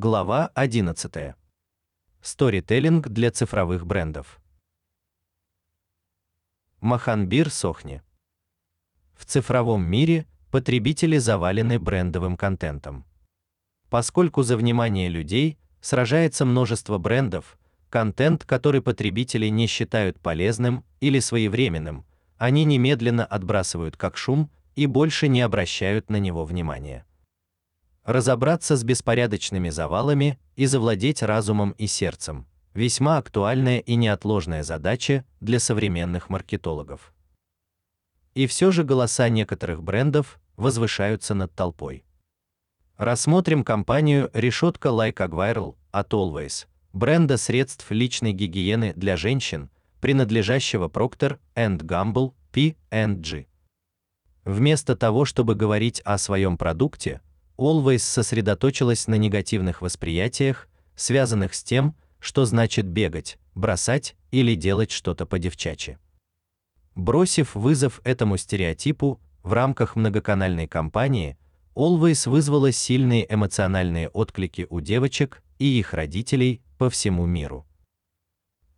Глава 11. Сторителлинг для цифровых брендов. Маханбир Сохни. В цифровом мире потребители завалены брендовым контентом. Поскольку за внимание людей сражается множество брендов, контент, который потребители не считают полезным или своевременным, они немедленно отбрасывают как шум и больше не обращают на него внимания. Разобраться с беспорядочными завалами и завладеть разумом и сердцем весьма актуальная и неотложная задача для современных маркетологов. И все же голоса некоторых брендов возвышаются над толпой. Рассмотрим компанию Решетка Like Agviral от Always, бренда средств личной гигиены для женщин, принадлежащего Procter Gamble P&G. Вместо того, чтобы говорить о своем продукте, Always сосредоточилась на негативных восприятиях, связанных с тем, что значит бегать, бросать или делать что-то по-девчачьи. Бросив вызов этому стереотипу в рамках многоканальной кампании, Always вызвала сильные эмоциональные отклики у девочек и их родителей по всему миру.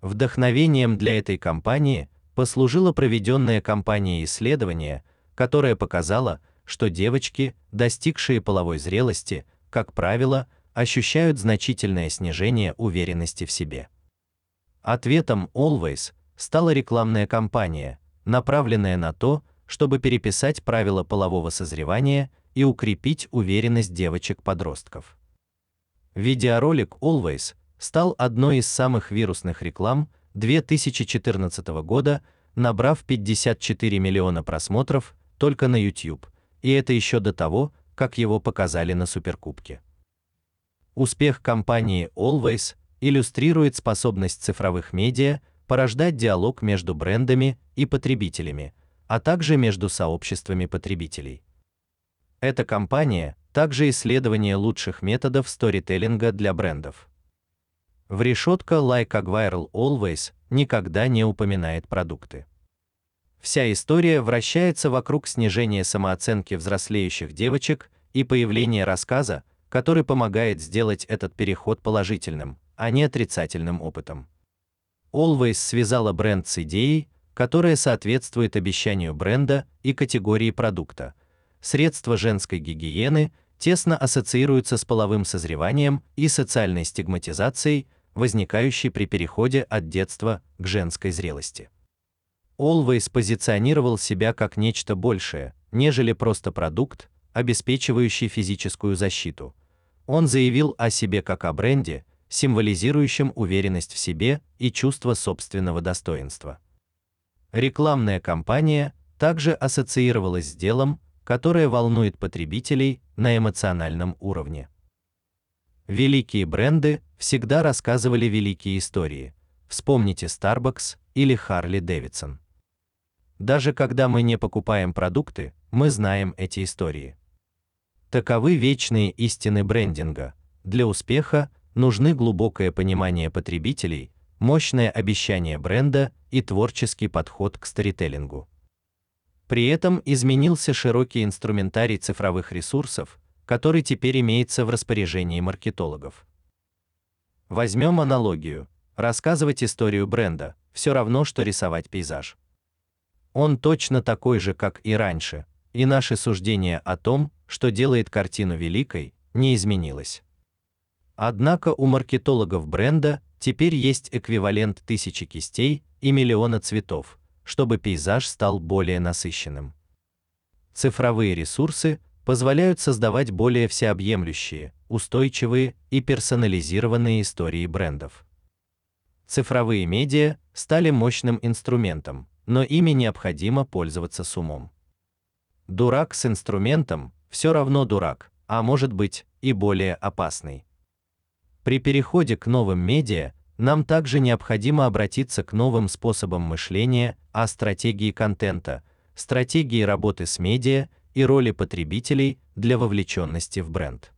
Вдохновением для этой кампании послужило проведенное кампанией исследование, которое показало, что девочки, достигшие половой зрелости, как правило, ощущают значительное снижение уверенности в себе. Ответом Always стала рекламная кампания, направленная на то, чтобы переписать правила полового созревания и укрепить уверенность девочек-подростков. Видеоролик Always стал одной из самых вирусных реклам 2014 года, набрав 54 миллиона просмотров только на YouTube, и это еще до того, как его показали на Суперкубке. Успех компании Always иллюстрирует способность цифровых медиа порождать диалог между брендами и потребителями, а также между сообществами потребителей. Эта компания также исследование лучших методов сторителлинга для брендов. В решетка Like a Viral Always никогда не упоминает продукты. Вся история вращается вокруг снижения самооценки взрослеющих девочек и появления рассказа, который помогает сделать этот переход положительным, а не отрицательным опытом. Always связала бренд с идеей, которая соответствует обещанию бренда и категории продукта. Средства женской гигиены тесно ассоциируются с половым созреванием и социальной стигматизацией, возникающей при переходе от детства к женской зрелости. Always позиционировал себя как нечто большее, нежели просто продукт, обеспечивающий физическую защиту. Он заявил о себе как о бренде, символизирующем уверенность в себе и чувство собственного достоинства. Рекламная кампания также ассоциировалась с делом, которое волнует потребителей на эмоциональном уровне. Великие бренды всегда рассказывали великие истории. Вспомните Starbucks или Harley Davidson. Даже когда мы не покупаем продукты, мы знаем эти истории. Таковы вечные истины брендинга. Для успеха нужны глубокое понимание потребителей, мощное обещание бренда и творческий подход к сторителлингу. При этом изменился широкий инструментарий цифровых ресурсов, который теперь имеется в распоряжении маркетологов. Возьмем аналогию. Рассказывать историю бренда все равно что рисовать пейзаж. Он точно такой же, как и раньше, и наше суждение о том, что делает картину великой, не изменилось. Однако у маркетологов бренда теперь есть эквивалент тысячи кистей и миллиона цветов, чтобы пейзаж стал более насыщенным. Цифровые ресурсы позволяют создавать более всеобъемлющие, устойчивые и персонализированные истории брендов. Цифровые медиа стали мощным инструментом, но ими необходимо пользоваться с умом. Дурак с инструментом все равно дурак, а может быть и более опасный. При переходе к новым медиа нам также необходимо обратиться к новым способам мышления о стратегии контента, стратегии работы с медиа и роли потребителей для вовлеченности в бренд.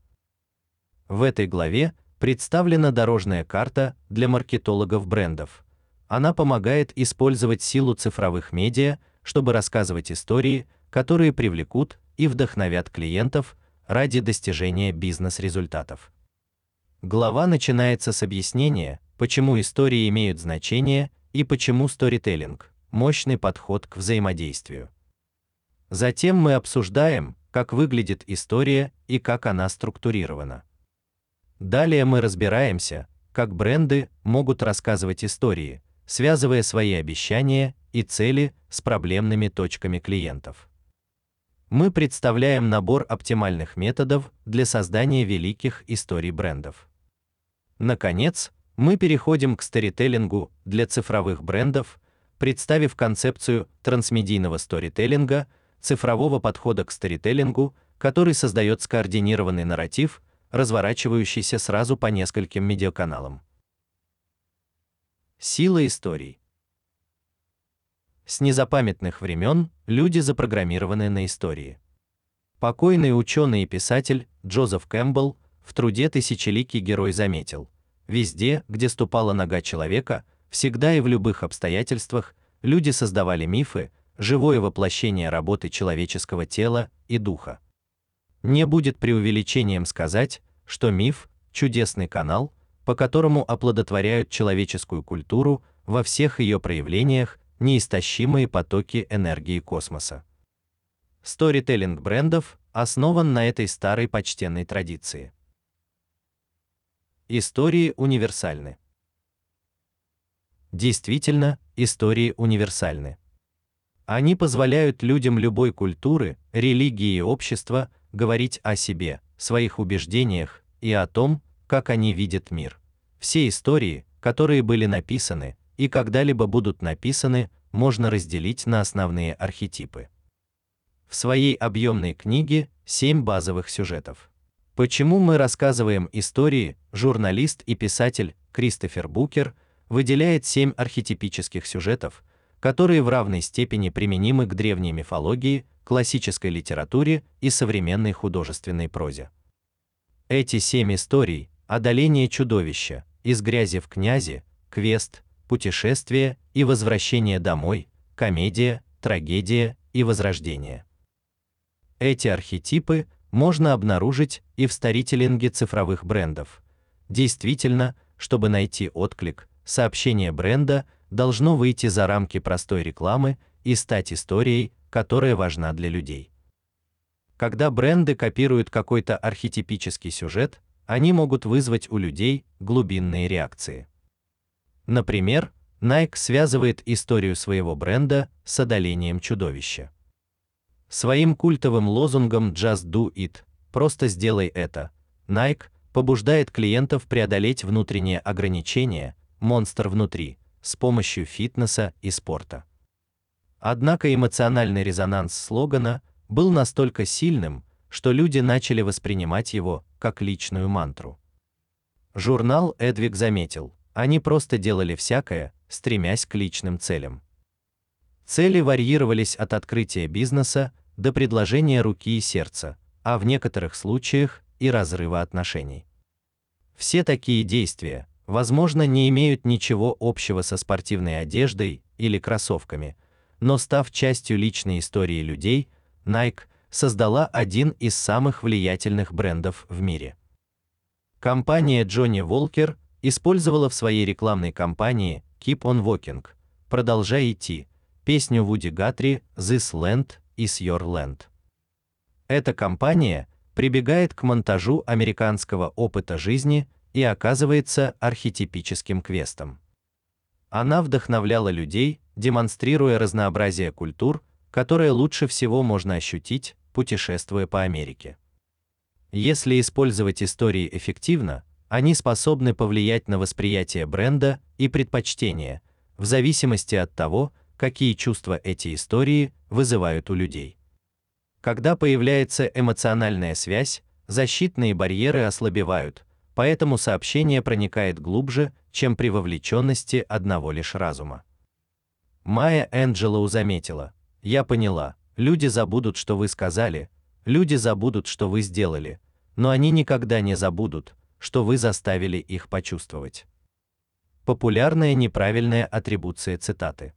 В этой главе представлена дорожная карта для маркетологов брендов. Она помогает использовать силу цифровых медиа, чтобы рассказывать истории, которые привлекут и вдохновят клиентов ради достижения бизнес-результатов. Глава начинается с объяснения, почему истории имеют значение и почему сторителлинг мощный подход к взаимодействию. Затем мы обсуждаем, как выглядит история и как она структурирована. Далее мы разбираемся, как бренды могут рассказывать истории, связывая свои обещания и цели с проблемными точками клиентов. Мы представляем набор оптимальных методов для создания великих историй брендов. Наконец, мы переходим к сторителлингу для цифровых брендов, представив концепцию трансмедийного сторителлинга – цифрового подхода к сторителлингу, который создает скоординированный нарратив, разворачивающийся сразу по нескольким медиаканалам. Сила историй. С незапамятных времен люди запрограммированы на истории. Покойный ученый и писатель Джозеф Кэмпбелл в труде Тысячеликий герой заметил: везде, где ступала нога человека, всегда и в любых обстоятельствах люди создавали мифы, живое воплощение работы человеческого тела и духа. Не будет преувеличением сказать, что миф чудесный канал, по которому оплодотворяют человеческую культуру во всех ее проявлениях, неистощимые потоки энергии космоса. Сторителлинг брендов основан на этой старой почтенной традиции. Истории универсальны. Действительно, истории универсальны. Они позволяют людям любой культуры, религии и общества говорить о себе, своих убеждениях и о том, как они видят мир. Все истории, которые были написаны и когда-либо будут написаны, можно разделить на основные архетипы. В своей объемной книге «Семь базовых сюжетов. Почему мы рассказываем истории?» журналист и писатель Кристофер Букер выделяет семь архетипических сюжетов, которые в равной степени применимы к древней мифологии, классической литературе и современной художественной прозе. Эти семь историй: одоление чудовища, из грязи в князи, квест, путешествие и возвращение домой, комедия, трагедия и возрождение. Эти архетипы можно обнаружить и в старителлинге цифровых брендов. Действительно, чтобы найти отклик, сообщение бренда должно выйти за рамки простой рекламы и стать историей, которая важна для людей. Когда бренды копируют какой-то архетипический сюжет, они могут вызвать у людей глубинные реакции. Например, Nike связывает историю своего бренда с одолением чудовища. Своим культовым лозунгом Just Do It, просто сделай это, Nike побуждает клиентов преодолеть внутренние ограничения, монстр внутри, с помощью фитнеса и спорта. Однако эмоциональный резонанс слогана был настолько сильным, что люди начали воспринимать его как личную мантру. Журнал Эдвик заметил, они просто делали всякое, стремясь к личным целям. Цели варьировались от открытия бизнеса до предложения руки и сердца, а в некоторых случаях и разрыва отношений. Все такие действия, возможно, не имеют ничего общего со спортивной одеждой или кроссовками, но став частью личной истории людей, Nike создала один из самых влиятельных брендов в мире. Компания Johnny Walker использовала в своей рекламной кампании Keep on Walking, продолжай идти, песню Вуди Гатри This Land is Your Land. Эта компания прибегает к монтажу американского опыта жизни и оказывается архетипическим квестом. Она вдохновляла людей, демонстрируя разнообразие культур, которое лучше всего можно ощутить, путешествуя по Америке. Если использовать истории эффективно, они способны повлиять на восприятие бренда и предпочтения, в зависимости от того, какие чувства эти истории вызывают у людей. Когда появляется эмоциональная связь, защитные барьеры ослабевают, поэтому сообщение проникает глубже, чем при вовлеченности одного лишь разума. Майя Энджелоу заметила: "Я поняла. Люди забудут, что вы сказали, люди забудут, что вы сделали, но они никогда не забудут, что вы заставили их почувствовать". Популярная неправильная атрибуция цитаты.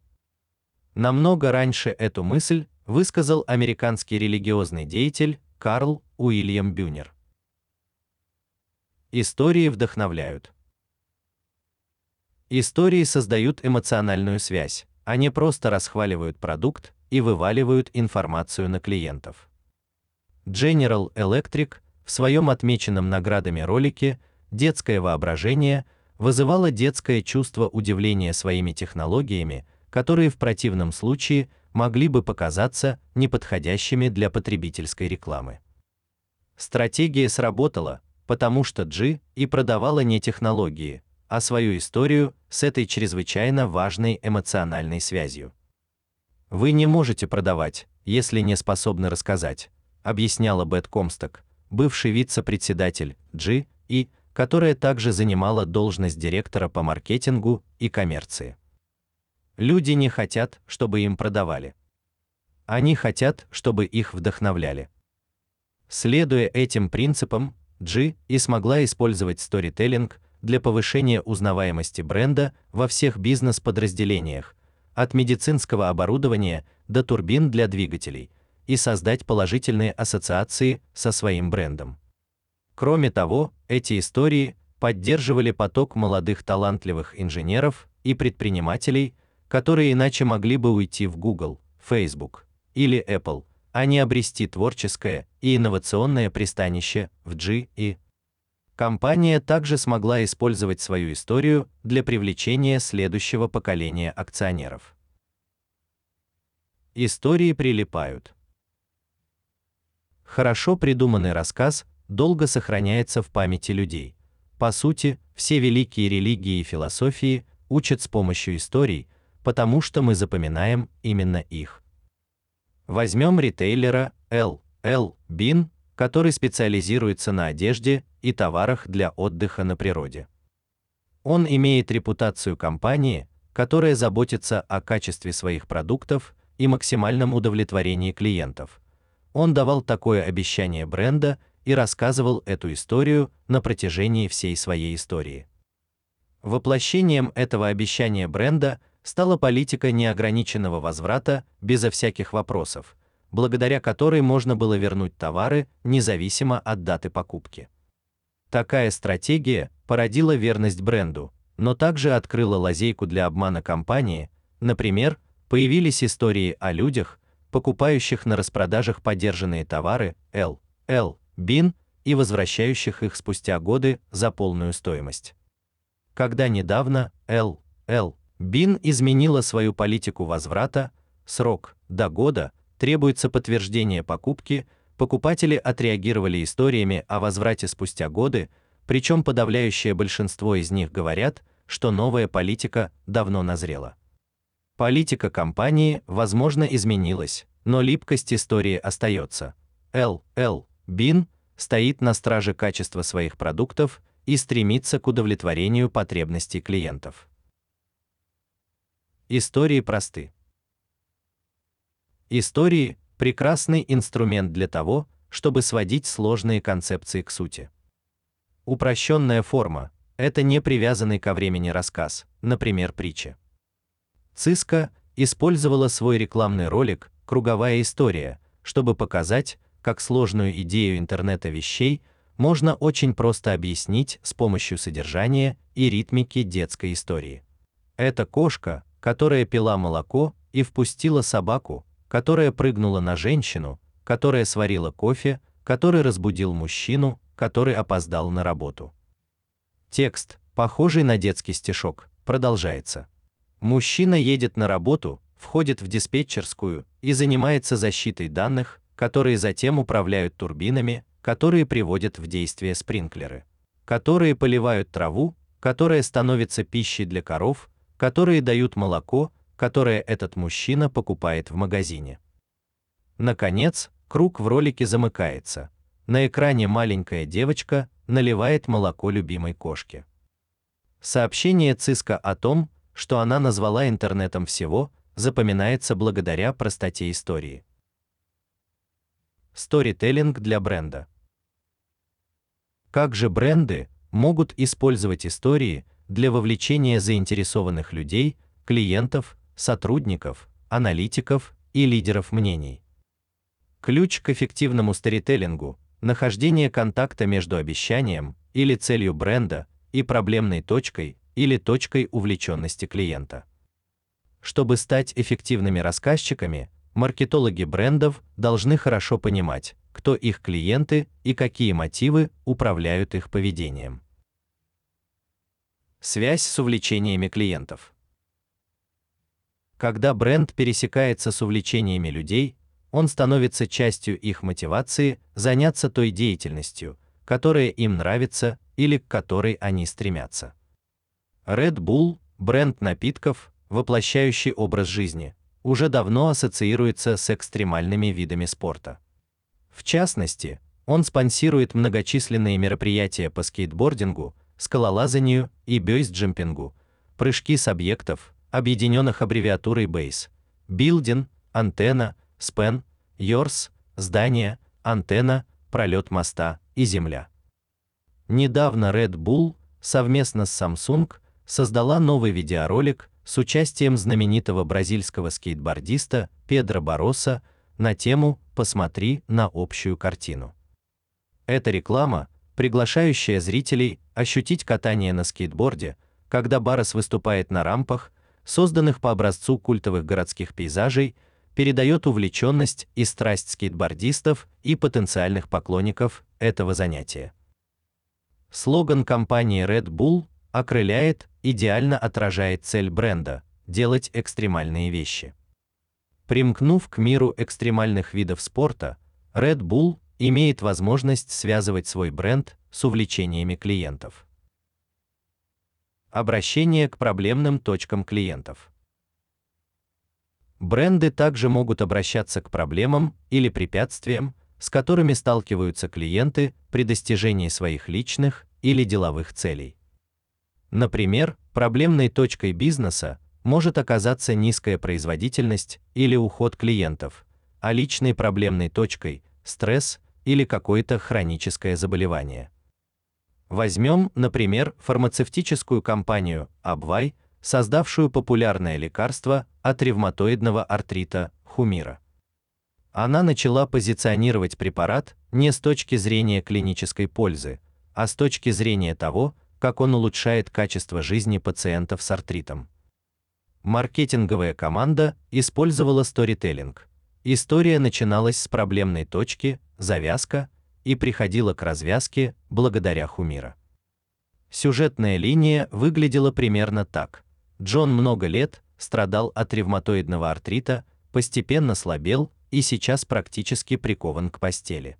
Намного раньше эту мысль высказал американский религиозный деятель Карл Уильям Бюнер. Истории вдохновляют. Истории создают эмоциональную связь, они просто расхваливают продукт и вываливают информацию на клиентов. General Electric в своем отмеченном наградами ролике Детское воображение вызывало детское чувство удивления своими технологиями, которые в противном случае могли бы показаться неподходящими для потребительской рекламы. Стратегия сработала, потому что G и продавала не технологии, а свою историю с этой чрезвычайно важной эмоциональной связью. Вы не можете продавать, если не способны рассказать, объясняла Бет Комсток, бывший вице-председатель G и которая также занимала должность директора по маркетингу и коммерции. Люди не хотят, чтобы им продавали. Они хотят, чтобы их вдохновляли. Следуя этим принципам, G и смогла использовать сторителлинг для повышения узнаваемости бренда во всех бизнес-подразделениях, от медицинского оборудования до турбин для двигателей, и создать положительные ассоциации со своим брендом. Кроме того, эти истории поддерживали поток молодых талантливых инженеров и предпринимателей, которые иначе могли бы уйти в Google, Facebook или Apple, а не обрести творческое и инновационное пристанище в G и Компания также смогла использовать свою историю для привлечения следующего поколения акционеров. Истории прилипают. Хорошо придуманный рассказ долго сохраняется в памяти людей. По сути, все великие религии и философии учат с помощью историй, потому что мы запоминаем именно их. Возьмем ритейлера L. L. Bean, который специализируется на одежде и товарах для отдыха на природе. Он имеет репутацию компании, которая заботится о качестве своих продуктов и максимальном удовлетворении клиентов. Он давал такое обещание бренда и рассказывал эту историю на протяжении всей своей истории. Воплощением этого обещания бренда стала политика неограниченного возврата безо всяких вопросов, благодаря которой можно было вернуть товары независимо от даты покупки. Такая стратегия породила верность бренду, но также открыла лазейку для обмана компании. Например, появились истории о людях, покупающих на распродажах подержанные товары L, L, бин и возвращающих их спустя годы за полную стоимость. Когда недавно L. L. Бин изменила свою политику возврата, срок до года, требуется подтверждение покупки, покупатели отреагировали историями о возврате спустя годы, причем подавляющее большинство из них говорят, что новая политика давно назрела. Политика компании, возможно, изменилась, но липкость истории остается. L. L. Бин стоит на страже качества своих продуктов и стремится к удовлетворению потребностей клиентов. Истории просты. Истории прекрасный инструмент для того, чтобы сводить сложные концепции к сути. Упрощенная форма это не привязанный ко времени рассказ, например, притча. Циска использовала свой рекламный ролик Круговая история, чтобы показать, как сложную идею интернета вещей можно очень просто объяснить с помощью содержания и ритмики детской истории. Это кошка, которая пила молоко и впустила собаку, которая прыгнула на женщину, которая сварила кофе, который разбудил мужчину, который опоздал на работу. Текст, похожий на детский стишок, продолжается. Мужчина едет на работу, входит в диспетчерскую и занимается защитой данных, которые затем управляют турбинами, которые приводят в действие спринклеры, которые поливают траву, которая становится пищей для коров, которые дают молоко, которое этот мужчина покупает в магазине. Наконец, круг в ролике замыкается. На экране маленькая девочка наливает молоко любимой кошке. Сообщение Циска о том, что она назвала интернетом всего, запоминается благодаря простоте истории. Сторителлинг для бренда. Как же бренды могут использовать истории для вовлечения заинтересованных людей, клиентов, сотрудников, аналитиков и лидеров мнений? Ключ к эффективному сторителлингу нахождение контакта между обещанием или целью бренда и проблемной точкой или точкой увлеченности клиента. Чтобы стать эффективными рассказчиками, маркетологи брендов должны хорошо понимать, кто их клиенты и какие мотивы управляют их поведением. Связь с увлечениями клиентов. Когда бренд пересекается с увлечениями людей, он становится частью их мотивации заняться той деятельностью, которая им нравится или к которой они стремятся. Red Bull, бренд напитков, воплощающий образ жизни, уже давно ассоциируется с экстремальными видами спорта. В частности, он спонсирует многочисленные мероприятия по скейтбордингу, скалолазанию и бейсджемпингу, прыжки с объектов, объединенных аббревиатурой BASE, Building, антенна, Span, Yours, здание, антенна, пролет моста и земля. Недавно Red Bull совместно с Samsung создала новый видеоролик с участием знаменитого бразильского скейтбордиста Педро Бароса на тему "Посмотри на общую картину". Это реклама, приглашающая зрителей ощутить катание на скейтборде, когда Барос выступает на рампах, созданных по образцу культовых городских пейзажей, передает увлеченность и страсть скейтбордистов и потенциальных поклонников этого занятия. Слоган компании Red Bull окрыляет, идеально отражает цель бренда делать экстремальные вещи. Примкнув к миру экстремальных видов спорта, Red Bull имеет возможность связывать свой бренд с увлечениями клиентов. Обращение к проблемным точкам клиентов. Бренды также могут обращаться к проблемам или препятствиям, с которыми сталкиваются клиенты при достижении своих личных или деловых целей. Например, проблемной точкой бизнеса может оказаться низкая производительность или уход клиентов, а личной проблемной точкой стресс или какое-то хроническое заболевание. Возьмем, например, фармацевтическую компанию Abvay, создавшую популярное лекарство от ревматоидного артрита Humira. Она начала позиционировать препарат не с точки зрения клинической пользы, а с точки зрения того, как он улучшает качество жизни пациентов с артритом. Маркетинговая команда использовала сторителлинг. История начиналась с проблемной точки, завязка, и приходила к развязке благодаря Хумира. Сюжетная линия выглядела примерно так: Джон много лет страдал от ревматоидного артрита, постепенно слабел и сейчас практически прикован к постели.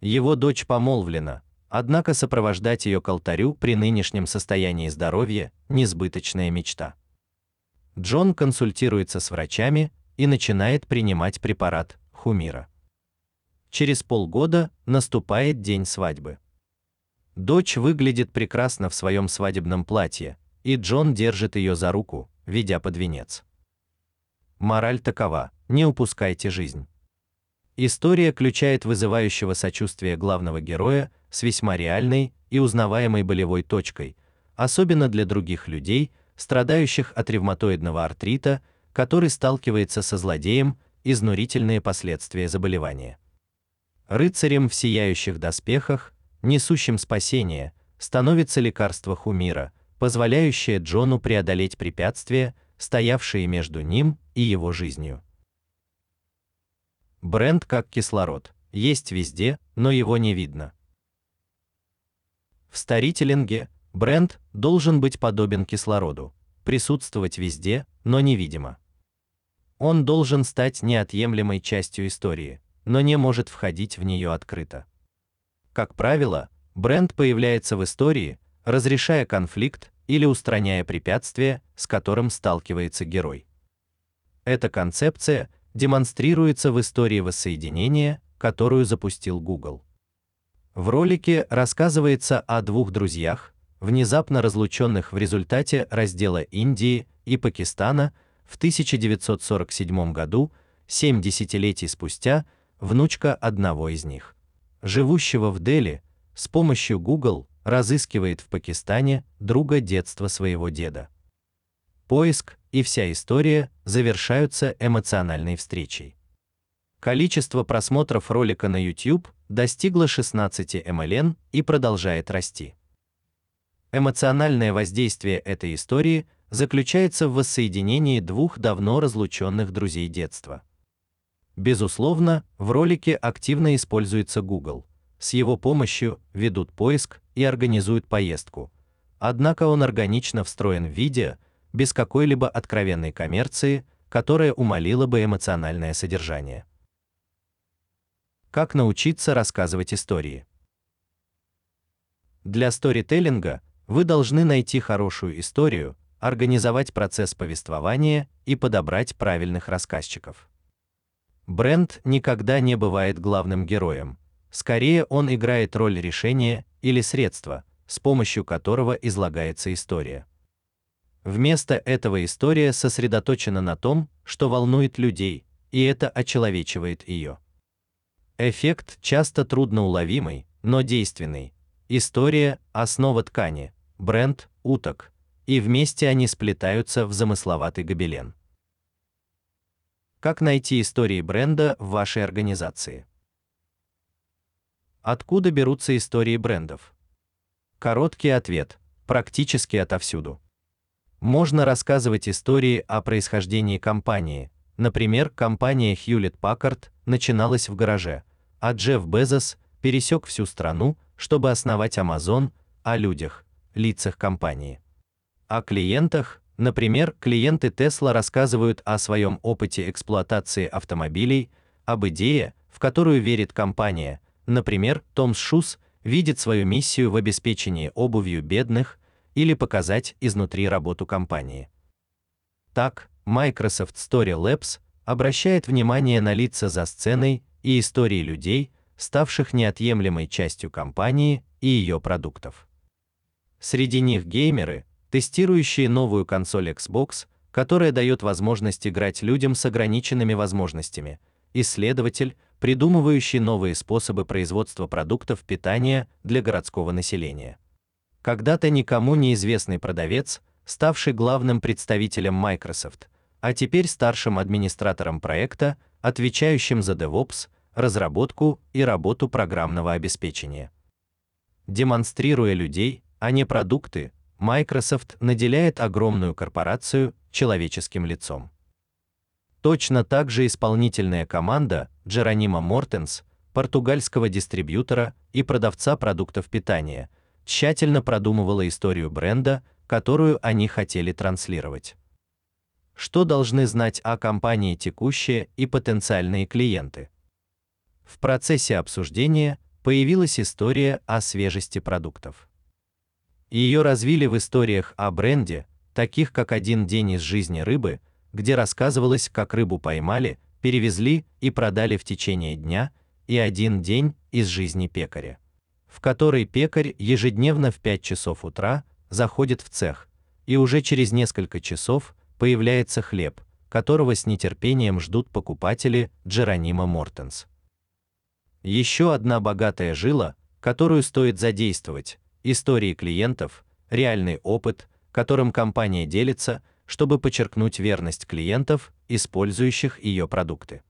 Его дочь помолвлена, однако сопровождать ее к алтарю при нынешнем состоянии здоровья несбыточная мечта. Джон консультируется с врачами и начинает принимать препарат Хумира. Через полгода наступает день свадьбы. Дочь выглядит прекрасно в своем свадебном платье, и Джон держит ее за руку, ведя под венец. Мораль такова: не упускайте жизнь. История включает вызывающего сочувствие главного героя с весьма реальной и узнаваемой болевой точкой, особенно для других людей, страдающих от ревматоидного артрита, который сталкивается со злодеем, изнурительные последствия заболевания. Рыцарем в сияющих доспехах, несущим спасение, становится лекарство Хумира, позволяющее Джону преодолеть препятствия, стоявшие между ним и его жизнью. Бренд как кислород, есть везде, но его не видно. В старителлинге бренд должен быть подобен кислороду, присутствовать везде, но невидимо. Он должен стать неотъемлемой частью истории, но не может входить в нее открыто. Как правило, бренд появляется в истории, разрешая конфликт или устраняя препятствие, с которым сталкивается герой. Эта концепция демонстрируется в истории воссоединения, которую запустил Google. В ролике рассказывается о двух друзьях, внезапно разлученных в результате раздела Индии и Пакистана в 1947 году, семь десятилетий спустя, внучка одного из них, живущего в Дели, с помощью Google разыскивает в Пакистане друга детства своего деда. Поиск и вся история завершаются эмоциональной встречей. Количество просмотров ролика на YouTube достигло 16 МЛН и продолжает расти. Эмоциональное воздействие этой истории заключается в воссоединении двух давно разлученных друзей детства. Безусловно, в ролике активно используется Google. С его помощью ведут поиск и организуют поездку. Однако он органично встроен в видео, без какой-либо откровенной коммерции, которая умалила бы эмоциональное содержание. Как научиться рассказывать истории? Для сторителлинга вы должны найти хорошую историю, организовать процесс повествования и подобрать правильных рассказчиков. Бренд никогда не бывает главным героем. Скорее он играет роль решения или средства, с помощью которого излагается история. Вместо этого история сосредоточена на том, что волнует людей, и это очеловечивает ее. Эффект часто трудноуловимый, но действенный. История основа ткани, бренд уток, и вместе они сплетаются в замысловатый гобелен. Как найти истории бренда в вашей организации? Откуда берутся истории брендов? Короткий ответ: практически отовсюду. Можно рассказывать истории о происхождении компании. Например, компания Hewlett-Packard начиналась в гараже, а Джефф Безос пересек всю страну, чтобы основать Amazon, о людях, лицах компании. О клиентах, например, клиенты Tesla рассказывают о своем опыте эксплуатации автомобилей, об идее, в которую верит компания. Например, Tom's Shoes видит свою миссию в обеспечении обувью бедных или показать изнутри работу компании. Так, Microsoft Story Labs обращает внимание на лица за сценой и истории людей, ставших неотъемлемой частью компании и ее продуктов. Среди них геймеры, тестирующие новую консоль Xbox, которая дает возможность играть людям с ограниченными возможностями, исследователь, придумывающий новые способы производства продуктов питания для городского населения. Когда-то никому неизвестный продавец, ставший главным представителем Microsoft, а теперь старшим администратором проекта, отвечающим за DevOps, разработку и работу программного обеспечения. Демонстрируя людей, а не продукты, Microsoft наделяет огромную корпорацию человеческим лицом. Точно так же исполнительная команда Джеронима Мортенс, португальского дистрибьютора и продавца продуктов питания, тщательно продумывала историю бренда, которую они хотели транслировать. Что должны знать о компании текущие и потенциальные клиенты? В процессе обсуждения появилась история о свежести продуктов. Ее развили в историях о бренде, таких как Один день из жизни рыбы, где рассказывалось, как рыбу поймали, перевезли и продали в течение дня, и Один день из жизни пекаря, в которой пекарь ежедневно в 5 часов утра заходит в цех, и уже через несколько часов появляется хлеб, которого с нетерпением ждут покупатели Джеронима Мортенс. Еще одна богатая жила, которую стоит задействовать, истории клиентов, реальный опыт, которым компания делится, чтобы подчеркнуть верность клиентов, использующих ее продукты.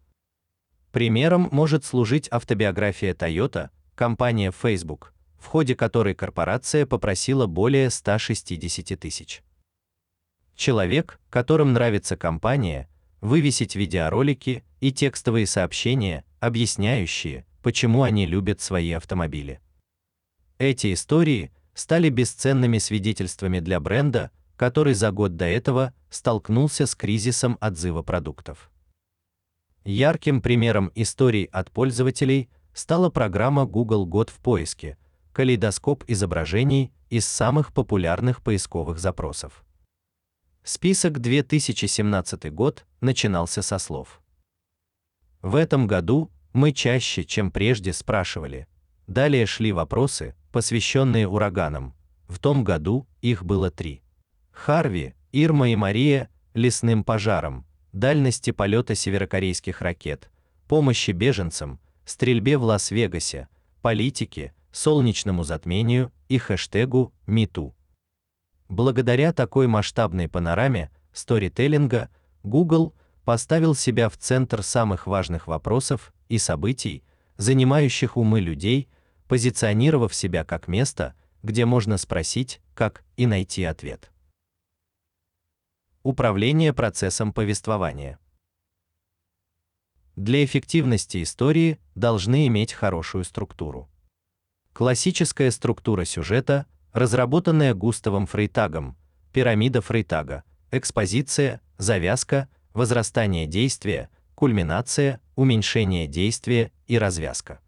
Примером может служить автобиография Toyota, компания Facebook, в ходе которой корпорация попросила более 160 тысяч. Человек, которым нравится компания, вывесить видеоролики и текстовые сообщения, объясняющие, почему они любят свои автомобили. Эти истории стали бесценными свидетельствами для бренда, который за год до этого столкнулся с кризисом отзыва продуктов. Ярким примером историй от пользователей стала программа Google Год в поиске, калейдоскоп изображений из самых популярных поисковых запросов. Список 2017 год начинался со слов: В этом году мы чаще, чем прежде, спрашивали. Далее шли вопросы, посвященные ураганам. В том году их было три. Харви, Ирма и Мария, лесным пожарам, дальности полета северокорейских ракет, помощи беженцам, стрельбе в Лас-Вегасе, политике, солнечному затмению и хэштегу #MeToo. Благодаря такой масштабной панораме сторителлинга Google поставил себя в центр самых важных вопросов и событий, занимающих умы людей, позиционировав себя как место, где можно спросить, как и найти ответ. Управление процессом повествования. Для эффективности истории должны иметь хорошую структуру. Классическая структура сюжета, разработанная Густавом Фрейтагом, пирамида Фрейтага, экспозиция, завязка, возрастание действия, кульминация, уменьшение действия и развязка.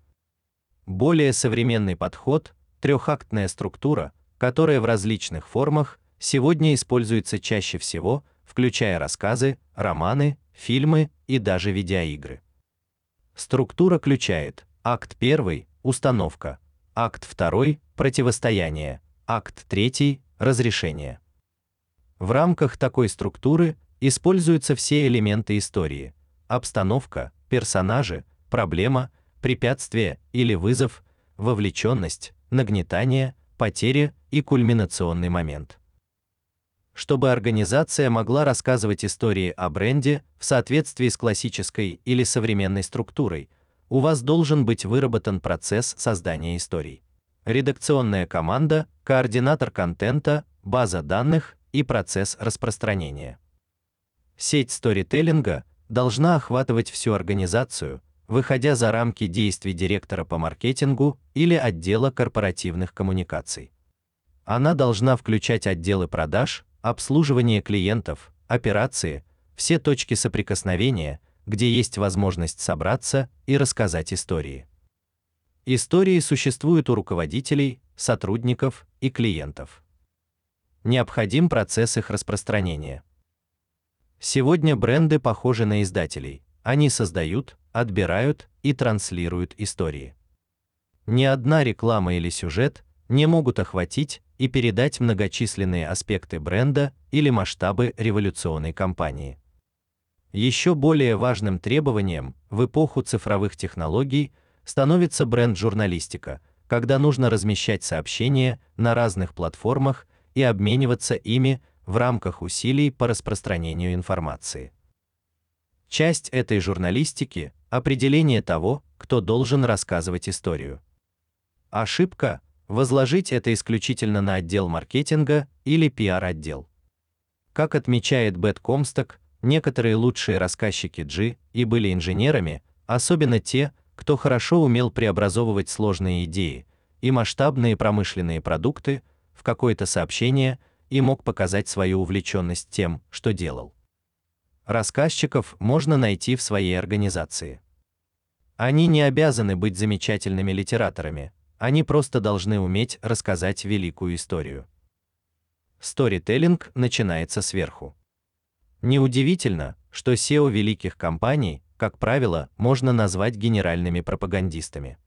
Более современный подход трехактная структура, которая в различных формах сегодня используется чаще всего, включая рассказы, романы, фильмы и даже видеоигры. Структура включает: акт 1 установка, акт 2 противостояние, акт 3 разрешение. В рамках такой структуры используются все элементы истории: обстановка, персонажи, проблема, препятствие или вызов, вовлеченность, нагнетание, потеря и кульминационный момент. Чтобы организация могла рассказывать истории о бренде в соответствии с классической или современной структурой, у вас должен быть выработан процесс создания историй. Редакционная команда, координатор контента, база данных и процесс распространения. Сеть сторителлинга должна охватывать всю организацию, выходя за рамки действий директора по маркетингу или отдела корпоративных коммуникаций. Она должна включать отделы продаж, обслуживание клиентов, операции, все точки соприкосновения, где есть возможность собраться и рассказать истории. Истории существуют у руководителей, сотрудников и клиентов. Необходим процесс их распространения. Сегодня бренды похожи на издателей. Они создают, отбирают и транслируют истории. Ни одна реклама или сюжет не могут охватить и передать многочисленные аспекты бренда или масштабы революционной кампании. Еще более важным требованием в эпоху цифровых технологий становится бренд-журналистика, когда нужно размещать сообщения на разных платформах и обмениваться ими в рамках усилий по распространению информации. Часть этой журналистики определение того, кто должен рассказывать историю. Ошибка возложить это исключительно на отдел маркетинга или пиар-отдел. Как отмечает Бет Комсток, некоторые лучшие рассказчики G и были инженерами, особенно те, кто хорошо умел преобразовывать сложные идеи и масштабные промышленные продукты в какое-то сообщение и мог показать свою увлеченность тем, что делал. Рассказчиков можно найти в своей организации. Они не обязаны быть замечательными литераторами, они просто должны уметь рассказать великую историю. Сторителлинг начинается сверху. Неудивительно, что SEO великих компаний, как правило, можно назвать генеральными пропагандистами.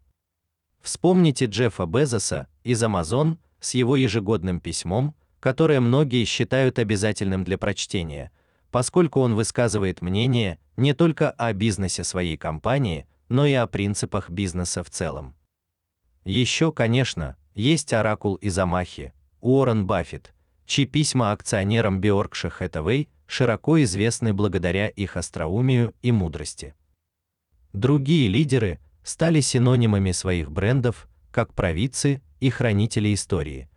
Вспомните Джеффа Безоса из Amazon с его ежегодным письмом, которое многие считают обязательным для прочтения, поскольку он высказывает мнение не только о бизнесе своей компании, но и о принципах бизнеса в целом. Еще, конечно, есть оракул из Амахи, Уоррен Баффет, чьи письма акционерам Berkshire Hathaway широко известны благодаря их остроумию и мудрости. Другие лидеры стали синонимами своих брендов, как провидцы и хранители истории.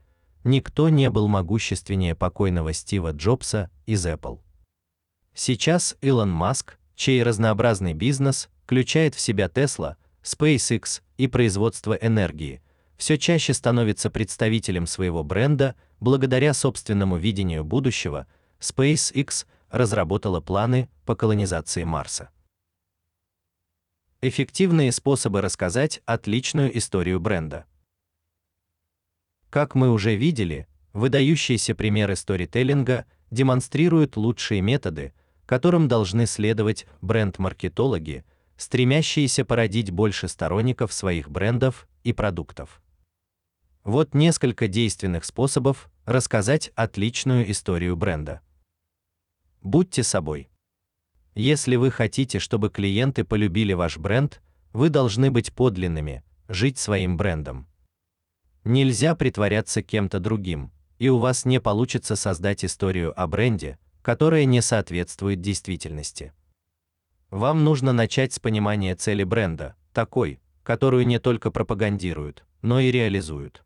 Никто не был могущественнее покойного Стива Джобса из Apple. Сейчас Илон Маск, чей разнообразный бизнес включает в себя Tesla, SpaceX и производство энергии, все чаще становится представителем своего бренда благодаря собственному видению будущего. SpaceX разработала планы по колонизации Марса. Эффективные способы рассказать отличную историю бренда. Как мы уже видели, выдающиеся примеры сторителлинга демонстрируют лучшие методы, которым должны следовать бренд-маркетологи, стремящиеся породить больше сторонников своих брендов и продуктов. Вот несколько действенных способов рассказать отличную историю бренда. Будьте собой. Если вы хотите, чтобы клиенты полюбили ваш бренд, вы должны быть подлинными, жить своим брендом. Нельзя притворяться кем-то другим, и у вас не получится создать историю о бренде, которая не соответствует действительности. Вам нужно начать с понимания цели бренда, такой, которую не только пропагандируют, но и реализуют.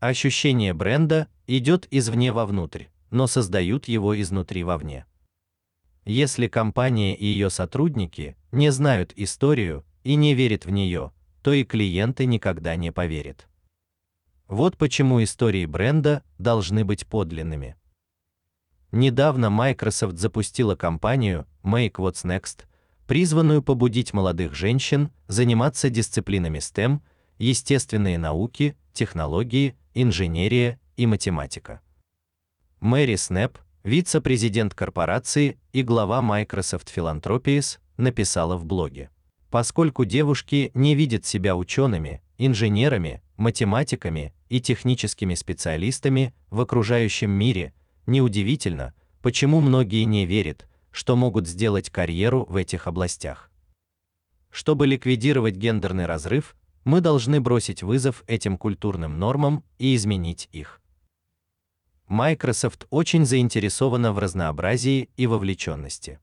Ощущение бренда идет извне вовнутрь, но создают его изнутри вовне. Если компания и ее сотрудники не знают историю и не верят в нее, то и клиенты никогда не поверят. Вот почему истории бренда должны быть подлинными. Недавно Microsoft запустила кампанию Make What's Next, призванную побудить молодых женщин заниматься дисциплинами STEM, естественные науки, технологии, инженерия и математика. Мэри Снэп, вице-президент корпорации и глава Microsoft Philanthropies, написала в блоге: "Поскольку девушки не видят себя учеными, инженерами, математиками и техническими специалистами в окружающем мире, неудивительно, почему многие не верят, что могут сделать карьеру в этих областях. Чтобы ликвидировать гендерный разрыв, мы должны бросить вызов этим культурным нормам и изменить их. Microsoft очень заинтересована в разнообразии и вовлеченности.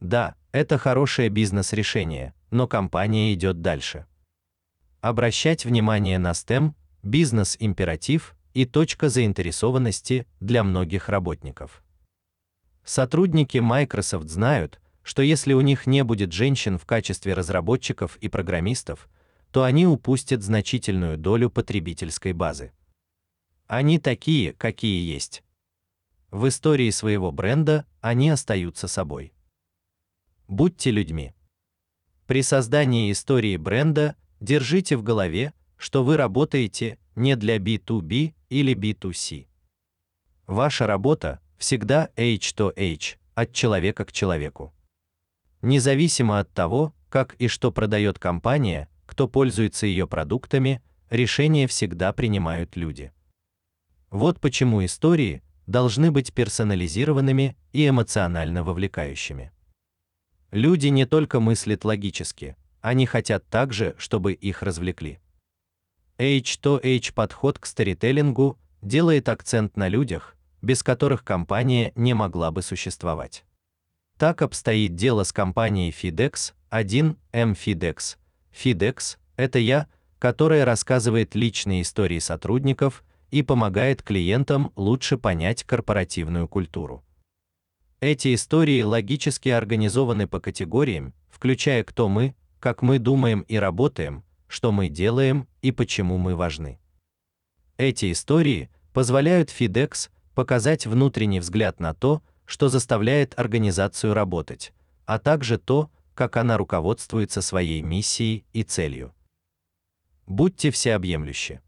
Да, это хорошее бизнес-решение, но компания идет дальше обращать внимание на STEM, бизнес-императив и точка заинтересованности для многих работников. Сотрудники Microsoft знают, что если у них не будет женщин в качестве разработчиков и программистов, то они упустят значительную долю потребительской базы. Они такие, какие есть. В истории своего бренда они остаются собой. Будьте людьми. При создании истории бренда Держите в голове, что вы работаете не для B2B или B2C. Ваша работа всегда H2H, от человека к человеку. Независимо от того, как и что продает компания, кто пользуется ее продуктами, решения всегда принимают люди. Вот почему истории должны быть персонализированными и эмоционально вовлекающими. Люди не только мыслят логически, они хотят также, чтобы их развлекли. H2H подход к сторителлингу делает акцент на людях, без которых компания не могла бы существовать. Так обстоит дело с компанией FedEx, 1 M FedEx. FedEx это я, которая рассказывает личные истории сотрудников и помогает клиентам лучше понять корпоративную культуру. Эти истории логически организованы по категориям, включая кто мы, как мы думаем и работаем, что мы делаем и почему мы важны. Эти истории позволяют FedEx показать внутренний взгляд на то, что заставляет организацию работать, а также то, как она руководствуется своей миссией и целью. Будьте всеобъемлющи.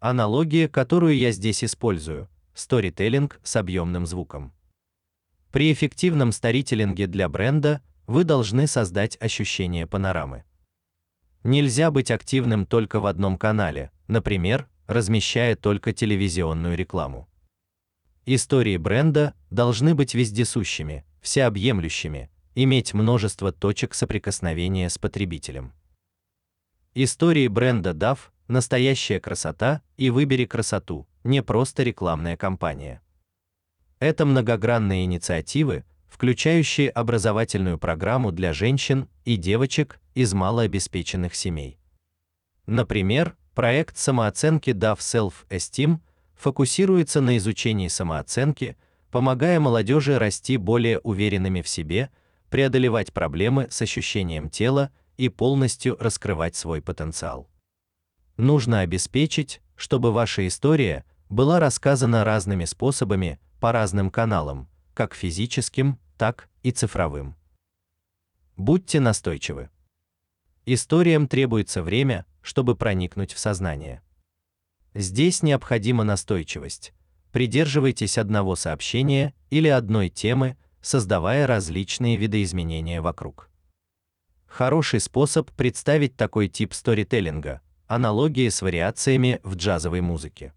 Аналогия, которую я здесь использую, сторителлинг с объемным звуком. При эффективном сторителлинге для бренда вы должны создать ощущение панорамы. Нельзя быть активным только в одном канале, например, размещая только телевизионную рекламу. Истории бренда должны быть вездесущими, всеобъемлющими, иметь множество точек соприкосновения с потребителем. Истории бренда DAF настоящая красота и выбери красоту, не просто рекламная кампания. Это многогранные инициативы, включающие образовательную программу для женщин и девочек из малообеспеченных семей. Например, проект самооценки DAF Self Esteem фокусируется на изучении самооценки, помогая молодежи расти более уверенными в себе, преодолевать проблемы с ощущением тела и полностью раскрывать свой потенциал. Нужно обеспечить, чтобы ваша история была рассказана разными способами по разным каналам, как физическим, так и цифровым. Будьте настойчивы. Историям требуется время, чтобы проникнуть в сознание. Здесь необходима настойчивость. Придерживайтесь одного сообщения или одной темы, создавая различные видоизменения вокруг. Хороший способ представить такой тип сторителлинга аналогии с вариациями в джазовой музыке.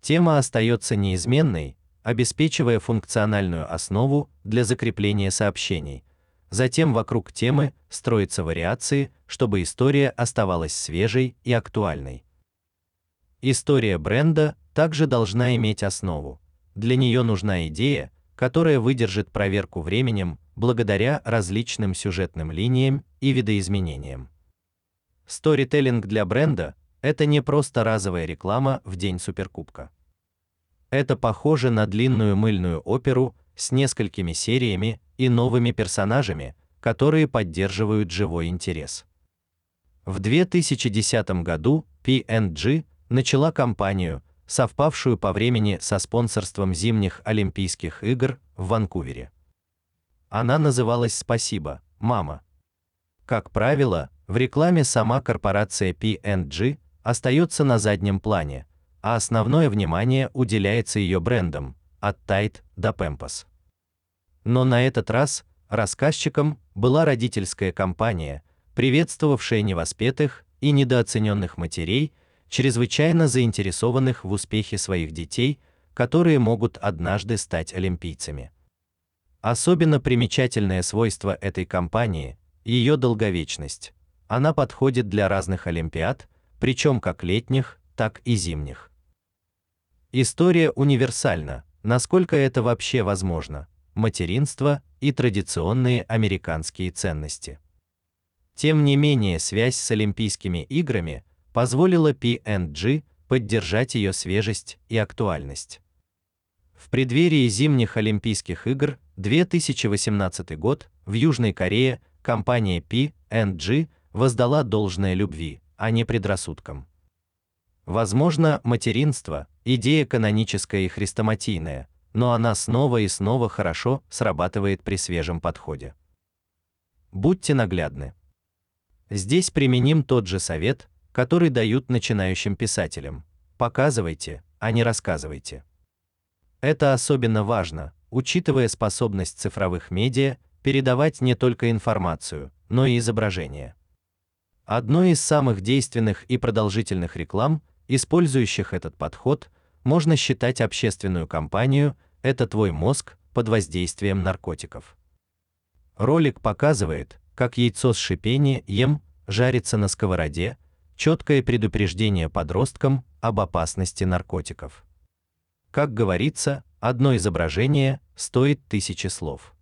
Тема остается неизменной, обеспечивая функциональную основу для закрепления сообщений. Затем вокруг темы строятся вариации, чтобы история оставалась свежей и актуальной. История бренда также должна иметь основу. Для нее нужна идея, которая выдержит проверку временем благодаря различным сюжетным линиям и видоизменениям. Сторителлинг для бренда это не просто разовая реклама в день суперкубка. Это похоже на длинную мыльную оперу с несколькими сериями и новыми персонажами, которые поддерживают живой интерес. В 2010 году P&G начала кампанию, совпавшую по времени со спонсорством зимних Олимпийских игр в Ванкувере. Она называлась Спасибо, мама. Как правило, в рекламе сама корпорация P&G остается на заднем плане, а основное внимание уделяется ее брендам, от Tide до Pampers. Но на этот раз рассказчиком была родительская компания, приветствовавшая невоспетых и недооцененных матерей чрезвычайно заинтересованных в успехе своих детей, которые могут однажды стать олимпийцами. Особенно примечательное свойство этой кампании ее долговечность. Она подходит для разных олимпиад, причем как летних, так и зимних. История универсальна, насколько это вообще возможно. Материнство и традиционные американские ценности. Тем не менее, связь с Олимпийскими играми позволило P&G поддержать ее свежесть и актуальность. В преддверии зимних Олимпийских игр 2018 год в Южной Корее компания P&G воздала должное любви, а не предрассудкам. Возможно, материнство идея каноническая и хрестоматийная, но она снова и снова хорошо срабатывает при свежем подходе. Будьте наглядны. Здесь применим тот же совет, который дают начинающим писателям. Показывайте, а не рассказывайте. Это особенно важно, учитывая способность цифровых медиа передавать не только информацию, но и изображения. Одной из самых действенных и продолжительных реклам, использующих этот подход, можно считать общественную кампанию Это твой мозг под воздействием наркотиков. Ролик показывает, как яйцо с шипением жарится на сковороде, четкое предупреждение подросткам об опасности наркотиков. Как говорится, одно изображение стоит тысячи слов.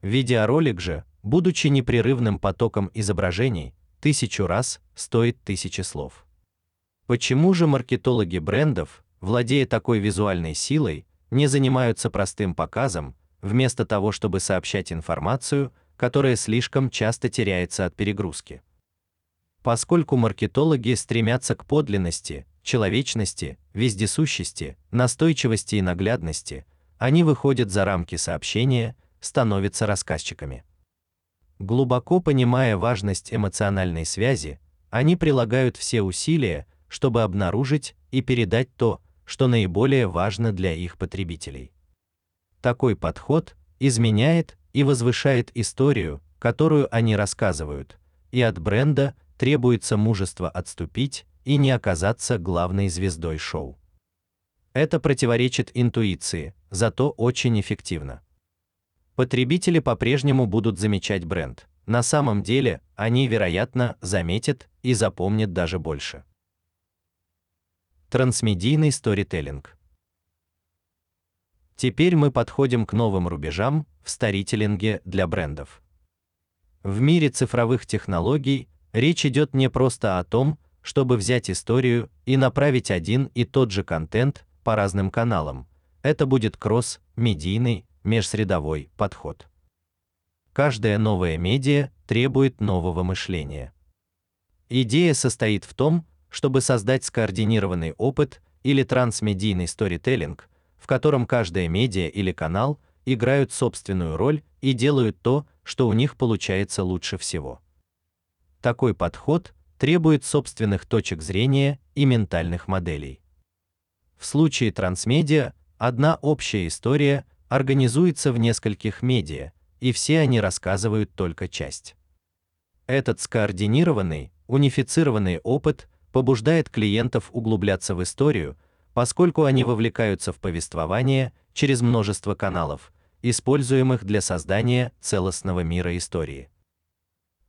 Видеоролик же, будучи непрерывным потоком изображений, тысячу раз стоит тысячи слов. Почему же маркетологи брендов, владея такой визуальной силой, не занимаются простым показом, вместо того, чтобы сообщать информацию, которая слишком часто теряется от перегрузки? поскольку маркетологи стремятся к подлинности, человечности, вездесущести, настойчивости и наглядности, они выходят за рамки сообщения, становятся рассказчиками. Глубоко понимая важность эмоциональной связи, они прилагают все усилия, чтобы обнаружить и передать то, что наиболее важно для их потребителей. Такой подход изменяет и возвышает историю, которую они рассказывают, и от бренда требуется мужество отступить и не оказаться главной звездой шоу. Это противоречит интуиции, зато очень эффективно. Потребители по-прежнему будут замечать бренд. На самом деле, они, вероятно, заметят и запомнят даже больше. Трансмедийный сторителлинг. Теперь мы подходим к новым рубежам в сторителлинге для брендов. В мире цифровых технологий Речь идет не просто о том, чтобы взять историю и направить один и тот же контент по разным каналам. Это будет кросс, медийный, межсредовой подход. Каждая новая медиа требует нового мышления. Идея состоит в том, чтобы создать скоординированный опыт или трансмедийный сторителлинг, в котором каждая медиа или канал играют собственную роль и делают то, что у них получается лучше всего. Такой подход требует собственных точек зрения и ментальных моделей. В случае трансмедиа одна общая история организуется в нескольких медиа, и все они рассказывают только часть. Этот скоординированный, унифицированный опыт побуждает клиентов углубляться в историю, поскольку они вовлекаются в повествование через множество каналов, используемых для создания целостного мира истории.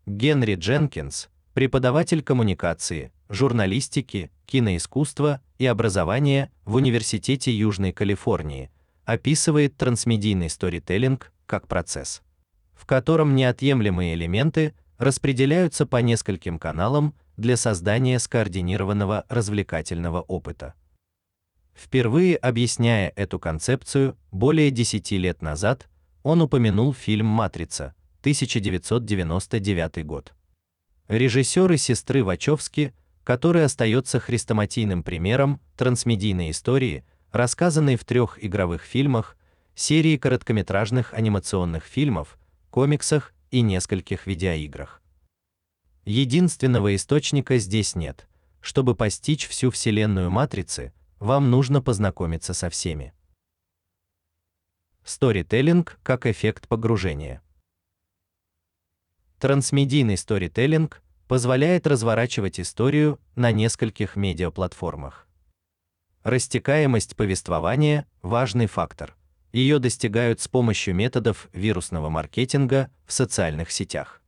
Генри Дженкинс, преподаватель коммуникации, журналистики, киноискусства и образования в Университете Южной Калифорнии, описывает трансмедийный сторителлинг как процесс, в котором неотъемлемые элементы распределяются по нескольким каналам для создания скоординированного развлекательного опыта. Впервые объясняя эту концепцию более 10 лет назад, он упомянул фильм Матрица, 1999 год. Режиссеры сестры Вачовски, который остается хрестоматийным примером трансмедийной истории, рассказанной в трех игровых фильмах, серии короткометражных анимационных фильмов, комиксах и нескольких видеоиграх. Единственного источника здесь нет. Чтобы постичь всю вселенную матрицы, вам нужно познакомиться со всеми. Сторителлинг как эффект погружения. Трансмедийный сторителлинг позволяет разворачивать историю на нескольких медиаплатформах. Растекаемость повествования важный фактор. Ее достигают с помощью методов вирусного маркетинга в социальных сетях.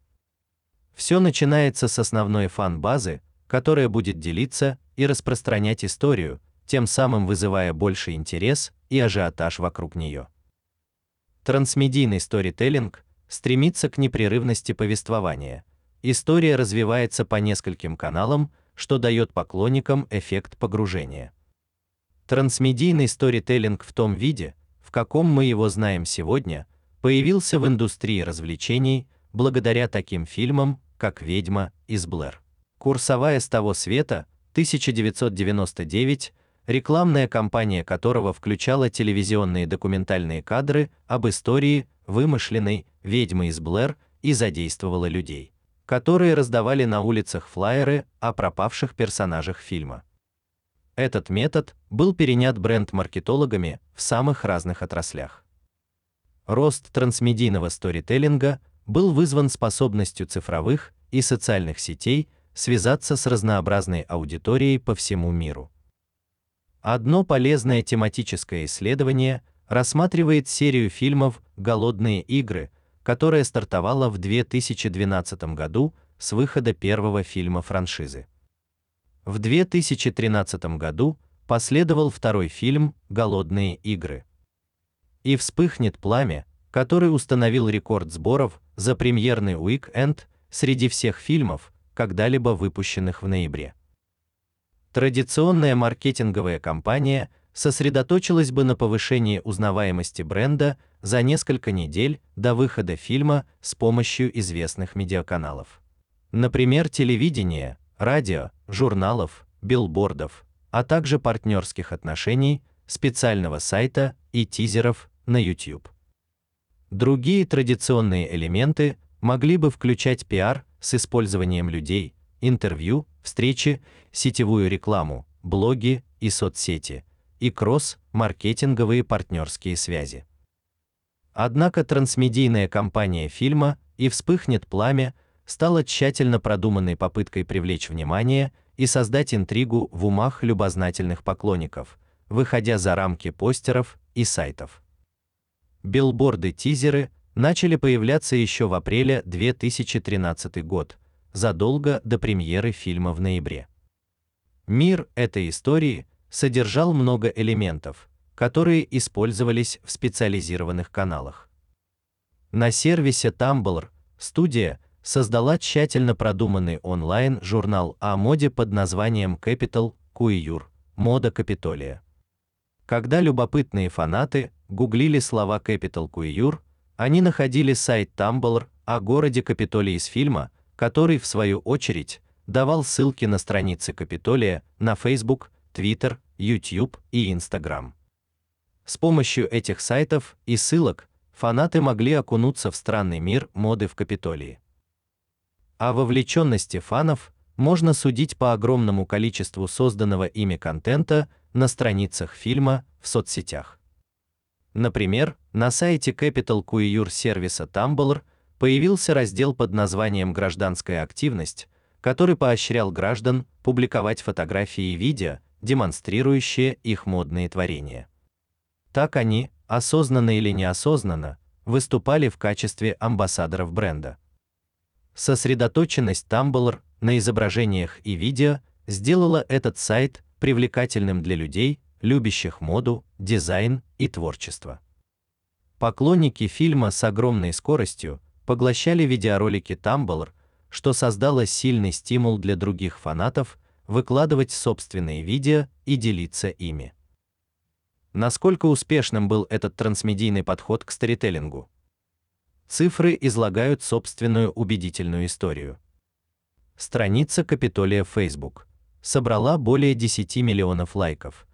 Все начинается с основной фан-базы, которая будет делиться и распространять историю, тем самым вызывая больше интерес и ажиотаж вокруг нее. Трансмедийный сторителлинг стремится к непрерывности повествования. История развивается по нескольким каналам, что дает поклонникам эффект погружения. Трансмедийный сторителлинг в том виде, в каком мы его знаем сегодня, появился в индустрии развлечений благодаря таким фильмам, как Ведьма из Блэр. Курсовая с того света 1999 рекламная кампания которого включала телевизионные документальные кадры об истории вымышленной ведьмы из Блэр и задействовала людей, которые раздавали на улицах флаеры о пропавших персонажах фильма. Этот метод был перенят бренд-маркетологами в самых разных отраслях. Рост трансмедийного сторителлинга был вызван способностью цифровых и социальных сетей связаться с разнообразной аудиторией по всему миру. Одно полезное тематическое исследование рассматривает серию фильмов Голодные игры, которая стартовала в 2012 году с выхода первого фильма франшизы. В 2013 году последовал второй фильм Голодные игры. И вспыхнет пламя, который установил рекорд сборов за премьерный уик-энд среди всех фильмов, когда-либо выпущенных в ноябре традиционная маркетинговая кампания сосредоточилась бы на повышении узнаваемости бренда за несколько недель до выхода фильма с помощью известных медиаканалов. Например, телевидения, радио, журналов, билбордов, а также партнерских отношений, специального сайта и тизеров на YouTube. Другие традиционные элементы могли бы включать пиар с использованием людей, интервью, встречи, сетевую рекламу, блоги и соцсети, и кросс-маркетинговые партнерские связи. Однако трансмедийная кампания фильма «И вспыхнет пламя» стала тщательно продуманной попыткой привлечь внимание и создать интригу в умах любознательных поклонников, выходя за рамки постеров и сайтов. Билборды-тизеры начали появляться еще в апреле 2013 год, задолго до премьеры фильма в ноябре. Мир этой истории содержал много элементов, которые использовались в специализированных каналах. На сервисе Tumblr студия создала тщательно продуманный онлайн-журнал о моде под названием Capital Couture Мода Капитолия. Когда любопытные фанаты гуглили слова Capital Couture, они находили сайт Tumblr о городе Капитолий из фильма, который в свою очередь давал ссылки на страницы Капитолия на Facebook, Twitter, YouTube и Instagram. С помощью этих сайтов и ссылок фанаты могли окунуться в странный мир моды в Капитолии. О вовлеченности фанов можно судить по огромному количеству созданного ими контента на страницах фильма в соцсетях. Например, на сайте Capital Couture сервиса Tumblr появился раздел под названием Гражданская активность, который поощрял граждан публиковать фотографии и видео, демонстрирующие их модные творения. Так они, осознанно или неосознанно, выступали в качестве амбассадоров бренда. Сосредоточенность Tumblr на изображениях и видео сделала этот сайт привлекательным для людей, любящих моду, дизайн и творчество. Поклонники фильма с огромной скоростью поглощали видеоролики Tumblr, что создало сильный стимул для других фанатов выкладывать собственные видео и делиться ими. Насколько успешным был этот трансмедийный подход к сторителлингу? Цифры излагают собственную убедительную историю. Страница Капитолия Facebook собрала более 10 миллионов лайков.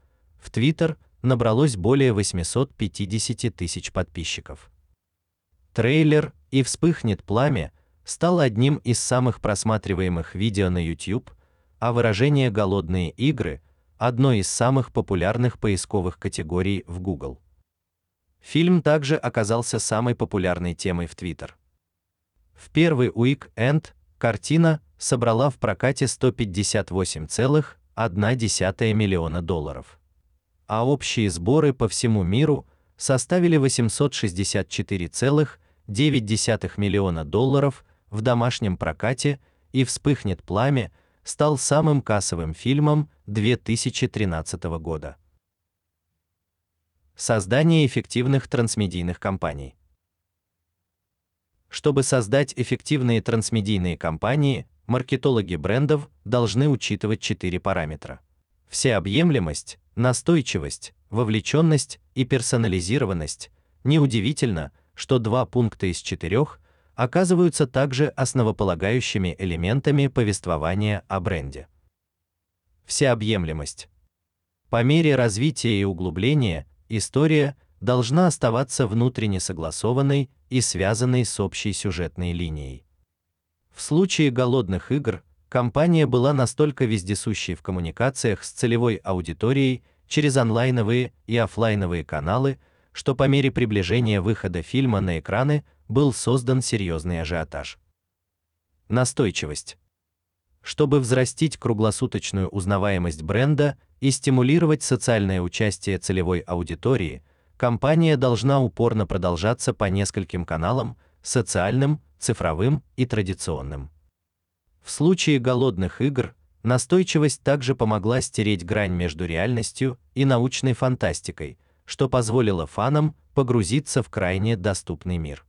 В Twitter набралось более 850 тысяч подписчиков. Трейлер «И вспыхнет пламя» стал одним из самых просматриваемых видео на YouTube, а выражение «голодные игры» одной из самых популярных поисковых категорий в Google. Фильм также оказался самой популярной темой в Twitter. В первый уик-энд картина собрала в прокате 158,1 миллиона долларов. А общие сборы по всему миру составили 864,9 миллиона долларов в домашнем прокате и вспыхнет пламя стал самым кассовым фильмом 2013 года. Создание эффективных трансмедийных компаний. Чтобы создать эффективные трансмедийные компании, маркетологи брендов должны учитывать четыре параметра: всеобъемлемость, настойчивость, вовлеченность и персонализированность. Неудивительно, что два пункта из четырех оказываются также основополагающими элементами повествования о бренде. Всеобъемлемость. По мере развития и углубления история должна оставаться внутренне согласованной и связанной с общей сюжетной линией. В случае голодных игр компания была настолько вездесущей в коммуникациях с целевой аудиторией через онлайновые и офлайновые каналы, что по мере приближения выхода фильма на экраны был создан серьезный ажиотаж. Настойчивость. Чтобы взрастить круглосуточную узнаваемость бренда и стимулировать социальное участие целевой аудитории, компания должна упорно продолжаться по нескольким каналам: социальным, цифровым и традиционным. В случае голодных игр настойчивость также помогла стереть грань между реальностью и научной фантастикой, что позволило фанам погрузиться в крайне доступный мир.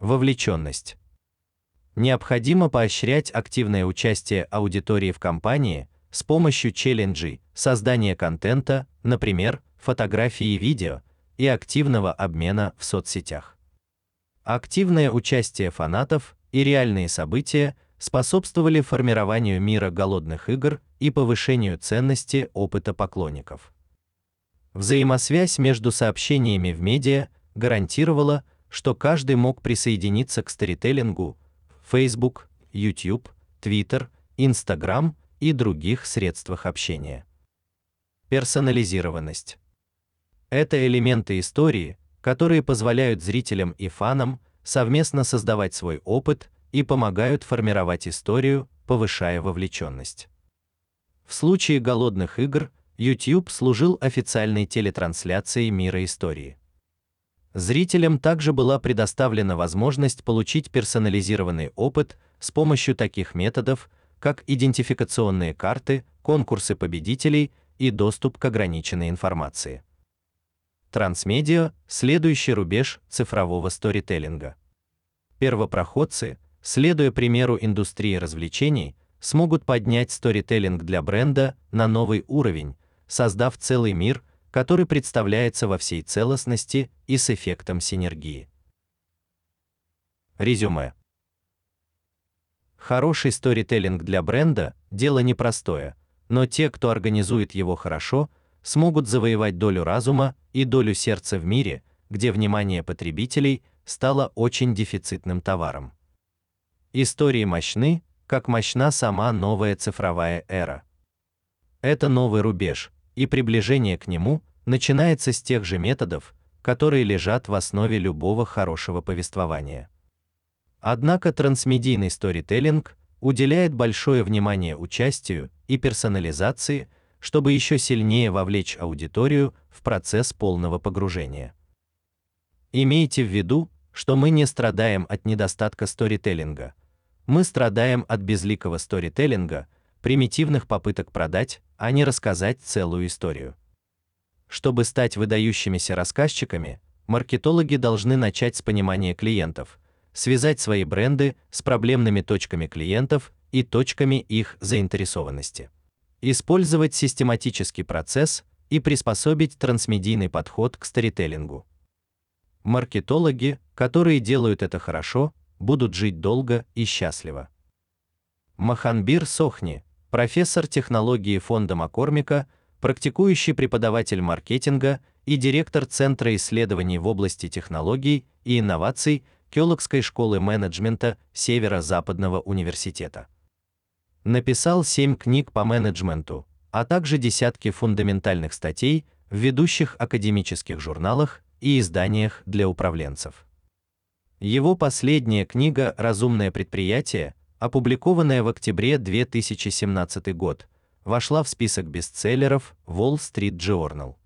Вовлеченность. Необходимо поощрять активное участие аудитории в кампании с помощью челленджей, создания контента, например, фотографии и видео, и активного обмена в соцсетях. Активное участие фанатов и реальные события способствовали формированию мира голодных игр и повышению ценности опыта поклонников. Взаимосвязь между сообщениями в медиа гарантировала, что каждый мог присоединиться к сторителлингу Facebook, YouTube, Twitter, Instagram и других средствах общения. Персонализированность. Это элементы истории, которые позволяют зрителям и фанам совместно создавать свой опыт и помогают формировать историю, повышая вовлеченность. В случае голодных игр YouTube служил официальной телетрансляцией мира истории. Зрителям также была предоставлена возможность получить персонализированный опыт с помощью таких методов, как идентификационные карты, конкурсы победителей и доступ к ограниченной информации. Трансмедиа следующий рубеж цифрового сторителлинга. Первопроходцы, следуя примеру индустрии развлечений, смогут поднять сторителлинг для бренда на новый уровень, создав целый мир, который представляется во всей целостности и с эффектом синергии. Резюме. Хороший сторителлинг для бренда дело непростое, но те, кто организует его хорошо, смогут завоевать долю разума и долю сердца в мире, где внимание потребителей стало очень дефицитным товаром. Истории мощны, как мощна сама новая цифровая эра. Это новый рубеж, и приближение к нему начинается с тех же методов, которые лежат в основе любого хорошего повествования. Однако трансмедийный сторителлинг уделяет большое внимание участию и персонализации, чтобы еще сильнее вовлечь аудиторию в процесс полного погружения. Имейте в виду, что мы не страдаем от недостатка сторителлинга. Мы страдаем от безликого сторителлинга, примитивных попыток продать, а не рассказать целую историю. чтобы стать выдающимися рассказчиками, маркетологи должны начать с понимания клиентов, связать свои бренды с проблемными точками клиентов и точками их заинтересованности. Использовать систематический процесс и приспособить трансмедийный подход к сторителлингу. Маркетологи, которые делают это хорошо, будут жить долго и счастливо. Маханбир Сохни, профессор технологии фонда Маккормика, практикующий преподаватель маркетинга и директор Центра исследований в области технологий и инноваций Кёлокской школы менеджмента Северо-Западного университета. Написал семь книг по менеджменту, а также десятки фундаментальных статей в ведущих академических журналах и изданиях для управленцев. Его последняя книга Разумное предприятие опубликованная в октябре 2017 год, вошла в список бестселлеров Wall Street Journal.